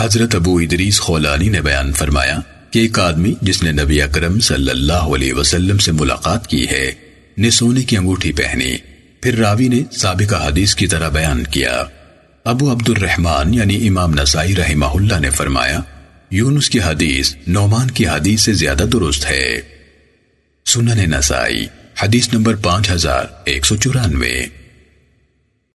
حضرت ابو ادریس خولانی نے بیان فرمایا کہ ایک آدمی جس نے نبی اکرم صلی اللہ علیہ وسلم سے ملاقات کی ہے، نے سونے کی انگوٹھی پہنی۔ پھر راوی نے سابقہ حدیث کی طرح بیان کیا۔ ابو عبد الرحمن یعنی امام نسائی رحمہ اللہ نے فرمایا، یونس کی حدیث نعمان کی حدیث سے زیادہ درست ہے۔ سنن نسائی، حدیث نمبر پانچ ہزار ایک سو چورانوے۔